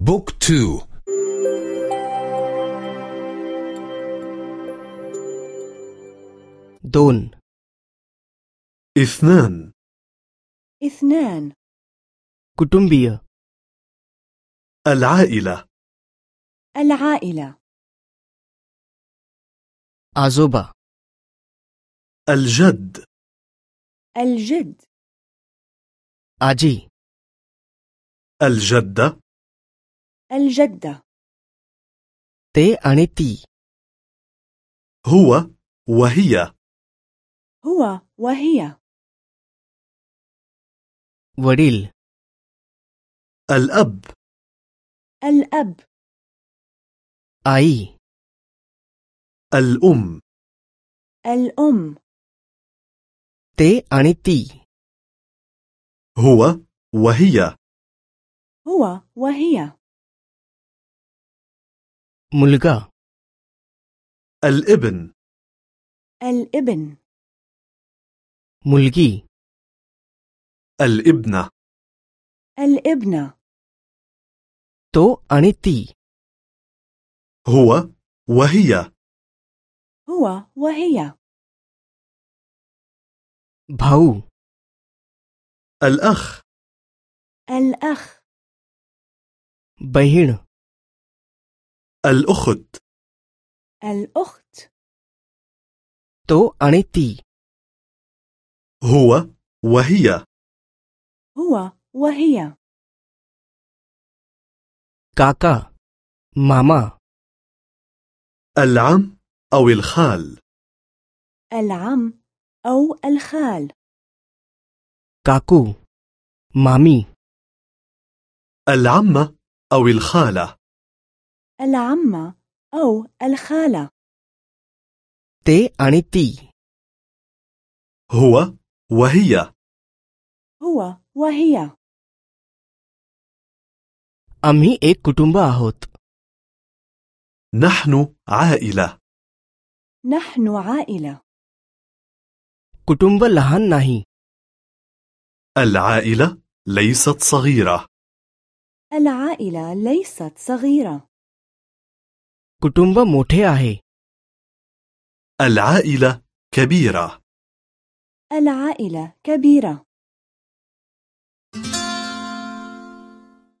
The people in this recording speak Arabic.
بوك تو. دون. إثنان. إثنان. كتنبية. العائلة. العائلة. عزوبة الجد. الجد. عجي الجدة. الجدة ते आणि ती هو وهي هو وهي वडील الأب الأب आई الأم الأم ते आणि ती هو وهي هو وهي मुलगा الابن الابن मुलगी الابنة الابنة तो आणि ती هو وهي هو وهي भाऊ الأخ الأخ बहीण الأخت الأخت तो आणि ती هو وهي هو وهي काका मामा العم أو الخال العم أو الخال काकू मामी العمة أو الخالة العمة أو الخالة ते आणि ती هو وهي هو وهي आम्ही एक कुटुंब आहोत نحن عائلة نحن عائلة कुटुंब लहान नाही العائلة ليست صغيرة العائلة ليست صغيرة कुटुंब मोठे आहे العائلة كبيرة العائلة كبيرة